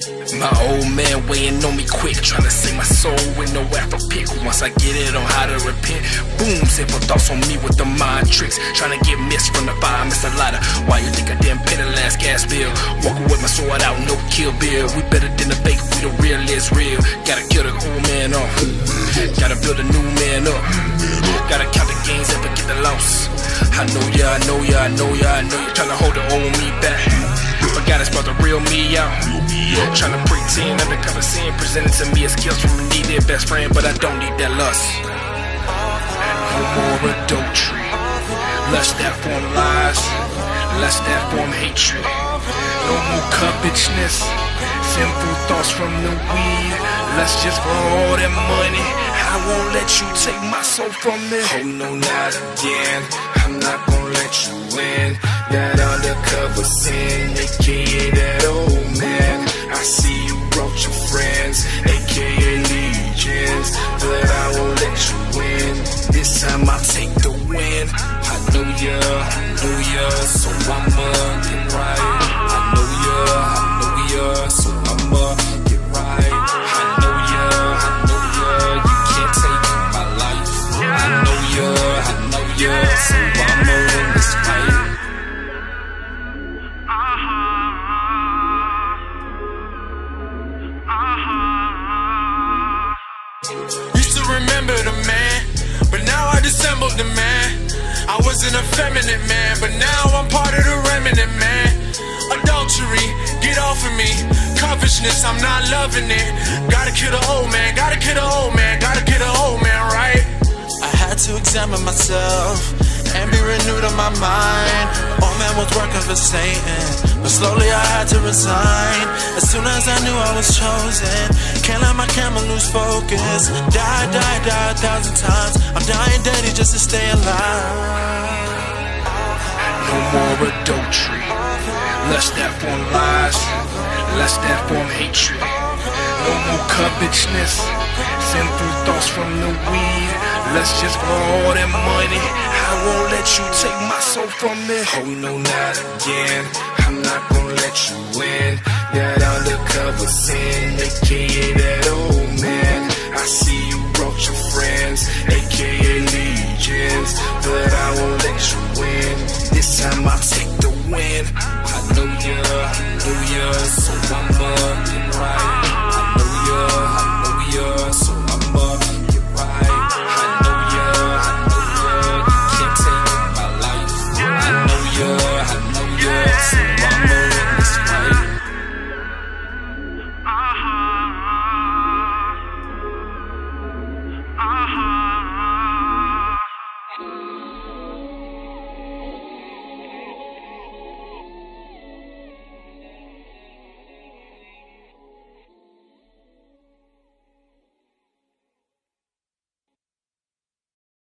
My old man weighing on me quick, trying to save my soul with no after pick. Once I get it on how to repent, boom, simple thoughts on me with the mind tricks. Trying to get missed from the fire, miss a lighter. Why you think I didn't pay the last gas bill? Walking with my sword out, no kill bill. We better than the fake, we the real is real. Gotta kill the old man off, gotta build a new man up. Gotta count the gains and forget the loss. I know ya, I know ya, I know ya, I know you trying to hold the old me back. But God is about to real me out. Trying to pretend undercover sin presented to me as skills from a needed best friend, but I don't need that lust. No more adultery. Lust that form lies, lust that form hatred. No more covetousness, sinful thoughts from the weed. Lust just for all that money. I won't let you take my soul from me. Oh no, not again. I'm not gonna let you in. That undercover sin, aka that old man. Time I'll take the win. I know ya, I know ya, so I'ma get right. I know ya, I know ya, so I'ma get right. I know ya, I know ya, you can't take my life. I know ya, I know ya, so I'ma win this fight. Uh-huh. Uh-huh. Used to remember I dissembled the man. I was an effeminate man, but now I'm part of the remnant man. Adultery, get off of me. Covetousness, I'm not loving it. Gotta kill the old man, gotta kill the old man, gotta kill the old man, right? I had to examine myself and be renewed on my mind. Man was working for Satan, but slowly I had to resign. As soon as I knew I was chosen, can't let my camera lose focus. Die, die, die a thousand times. I'm dying dirty just to stay alive. No more adultery. Lust that form lies, lust that form hatred. No more covetousness, sinful thoughts from the weed. Lust just for all that money. I won't let you take my soul from me. Oh no, not again. I'm not gonna let you win. That undercover sin, aka girl